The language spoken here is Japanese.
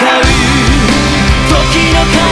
時の影